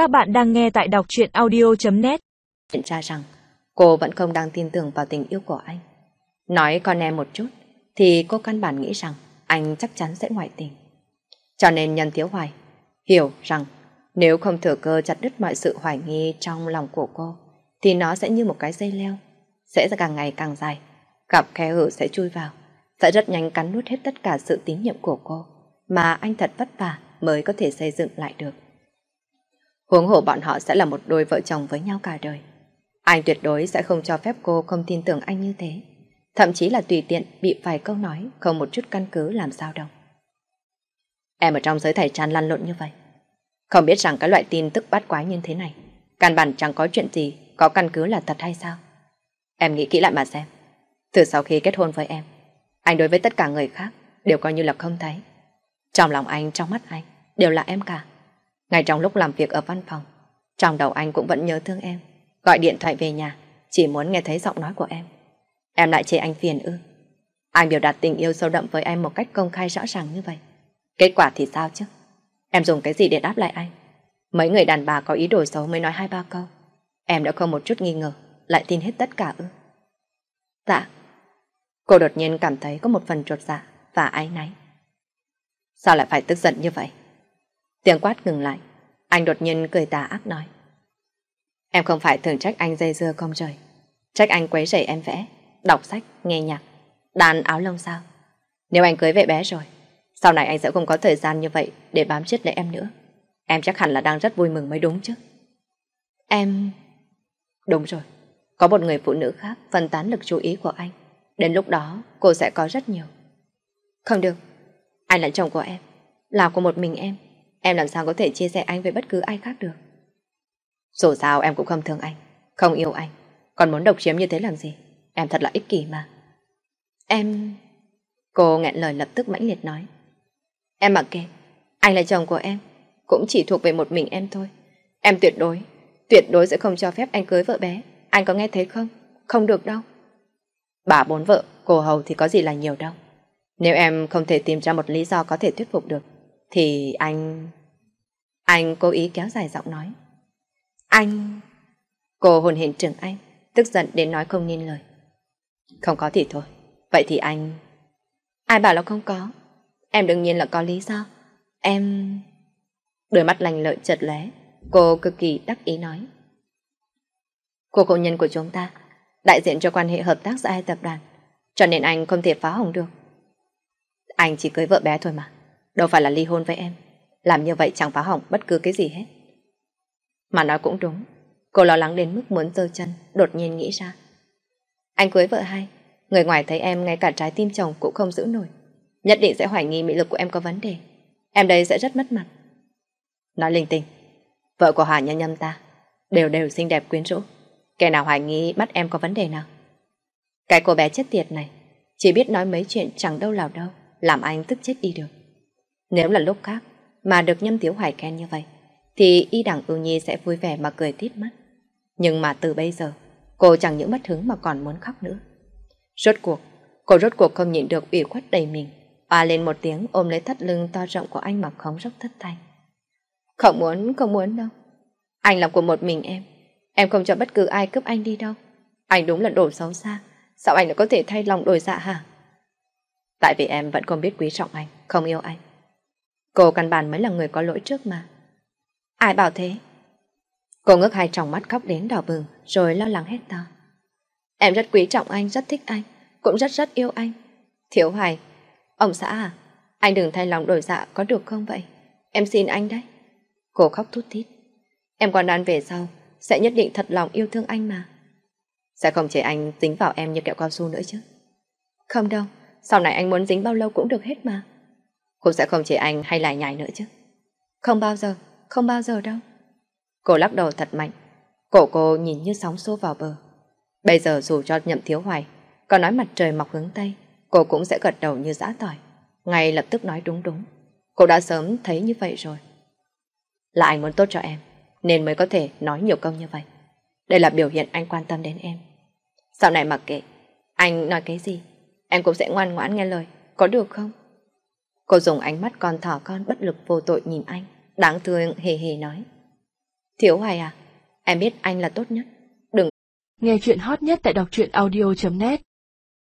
Các bạn đang nghe tại đọc truyện audio.net Nhận ra rằng cô vẫn không đang tin tưởng vào tình yêu của anh. Nói con em một chút, thì cô căn bản nghĩ rằng anh chắc chắn sẽ ngoại tình. Cho nên nhân thiếu hoài hiểu rằng nếu không thừa cơ chặt đứt mọi sự hoài nghi trong lòng của cô, thì nó sẽ như một cái dây leo, sẽ càng ngày càng dài gặp khe hở sẽ chui vào, sẽ rất nhanh cắn nuốt hết tất cả sự tín nhiệm của cô mà anh thật vất vả mới có thể xây dựng lại được. Huống hồ bọn họ sẽ là một đôi vợ chồng với nhau cả đời. Anh tuyệt đối sẽ không cho phép cô không tin tưởng anh như thế. Thậm chí là tùy tiện bị vài câu nói không một chút căn cứ làm sao đâu. Em ở trong giới thầy tràn lăn lộn như vậy. Không biết rằng cái loại tin tức bắt quái như thế này căn bản chẳng có chuyện gì có căn cứ là thật hay sao. Em nghĩ kỹ lại mà xem. Từ sau khi kết hôn với em, anh đối với tất cả người khác đều coi như là không thấy. Trong lòng anh, trong mắt anh, đều là em cả. Ngay trong lúc làm việc ở văn phòng, trong đầu anh cũng vẫn nhớ thương em. Gọi điện thoại về nhà, chỉ muốn nghe thấy giọng nói của em. Em lại chê anh phiền ư. Anh biểu đạt tình yêu sâu đậm với em một cách công khai rõ ràng như vậy. Kết quả thì sao chứ? Em dùng cái gì để đáp lại anh? Mấy người đàn bà có ý đồ xấu mới nói hai ba câu. Em đã không một chút nghi ngờ, lại tin hết tất cả ư. Dạ. Cô đột nhiên cảm thấy có một phần trột dạ và áy náy. Sao lại phải tức giận như vậy? Tiếng quát ngừng lại. Anh đột nhiên cười tà ác nói. Em không phải thường trách anh dây dưa không trời. Trách anh quấy rầy em vẽ, đọc sách, nghe nhạc, đàn áo lông sao. Nếu anh cưới vệ bé rồi, sau này anh sẽ không có thời gian như vậy để bám chết lấy em nữa. Em chắc hẳn là đang rất vui mừng mới đúng chứ. Em... Đúng rồi. Có một người phụ nữ khác phân tán lực chú ý của anh. Đến lúc đó cô sẽ có rất nhiều. Không được. Anh là chồng của em. Là của một mình em. Em làm sao có thể chia sẻ anh với bất cứ ai khác được. Dù sao em cũng không thương anh. Không yêu anh. Còn muốn độc chiếm như thế làm gì? Em thật là ích kỷ mà. Em... Cô nghẹn lời lập tức mãnh liệt nói. Em mặc kệ. Anh là chồng của em. Cũng chỉ thuộc về một mình em thôi. Em tuyệt đối, tuyệt đối sẽ không cho phép anh cưới vợ bé. Anh có nghe thấy không? Không được đâu. Bà bốn vợ, cô hầu thì có gì là nhiều đâu. Nếu em không thể tìm ra một lý do có thể thuyết phục được, thì anh... Anh cố ý kéo dài giọng nói. Anh... Cô hồn hển trừng anh, tức giận đến nói không nên lời. Không có thì thôi. Vậy thì anh... Ai bảo là không có? Em đương nhiên là có lý do. Em... Đôi mắt lành lợi chật lé, cô cực kỳ đắc ý nói. Cô công nhân của chúng ta đại diện cho quan hệ hợp tác giữa hai tập đoàn, cho nên anh không thể phá hỏng được. Anh chỉ cưới vợ bé thôi mà, đâu phải là ly hôn với em. Làm như vậy chẳng phá hỏng bất cứ cái gì hết. Mà nói cũng đúng, cô lo lắng đến mức muốn giơ chân, đột nhiên nghĩ ra. Anh cưới vợ hai, người ngoài thấy em ngay cả trái tim chồng cũng không giữ nổi. Nhất định sẽ hoài nghi mỹ lực của em có vấn đề. Em đây sẽ rất mất mặt. Nói linh tinh, vợ của Hà Nhân Nhâm ta đều đều xinh đẹp quyến rũ. Kẻ nào hoài nghi mắt em có vấn đề nào? Cái cô bé chết tiệt này chỉ biết nói mấy chuyện chẳng đâu nào đâu làm anh tức chết đi được. Nếu là lúc khác mà được Nhâm Tiếu Hoài khen như vậy thì y đẳng ưu nhi sẽ vui vẻ mà cười tít mắt. Nhưng mà từ bây giờ cô chẳng những mất hứng mà còn muốn khóc nữa. Rốt cuộc, cô rốt cuộc không nhịn được ủy khuất đầy mình oa lên một tiếng ôm lấy thắt lưng to rộng của anh mà khống rốc thất thanh. Không muốn, không muốn đâu. Anh là của một mình em. Em không cho bất cứ ai cướp anh đi đâu. Anh đúng là đồ xấu xa. Sao anh lại có thể thay lòng đổi dạ hả? Tại vì em vẫn không biết quý trọng anh, không yêu anh. Cô căn bản mới là người có lỗi trước mà. Ai bảo thế? Cô ngước hai tròng mắt khóc đến đỏ bừng, rồi lo lắng hết to. Em rất quý trọng anh, rất thích anh, cũng rất rất yêu anh. Thiếu hoài, ông xã à, anh đừng thay lòng đổi dạ có được không vậy? Em xin anh đấy. Cô khóc thút thít. Em còn đàn về sau, sẽ nhất định thật lòng yêu thương anh mà. Sẽ không chế anh tính vào em như kẹo cao su nữa chứ. Không đâu, sau này anh muốn dính bao lâu cũng được hết mà. Cũng sẽ không chỉ anh hay lại nhảy nữa chứ. Không bao giờ, không bao giờ đâu. Cô lắc đầu thật mạnh, cổ cô nhìn như sóng xô vào bờ. Bây giờ dù cho nhậm thiếu hoài, còn nói mặt trời mọc hướng Tây, cô cũng sẽ gật đầu như giã tỏi. Ngay lập tức nói đúng đúng. Cô đã sớm thấy như vậy rồi. Là anh muốn tốt cho em nên mới có thể nói nhiều câu như vậy. Đây là biểu hiện anh quan tâm đến em. Sau này mặc kệ, anh nói cái gì, em cũng sẽ ngoan ngoãn nghe lời, có được không? Cô dùng ánh mắt con thỏ con bất lực vô tội nhìn anh, đáng thương hề hề nói. Thiếu Hoài à, em biết anh là tốt nhất. Đừng. Nghe chuyện hot nhất tại đọc truyện audio.net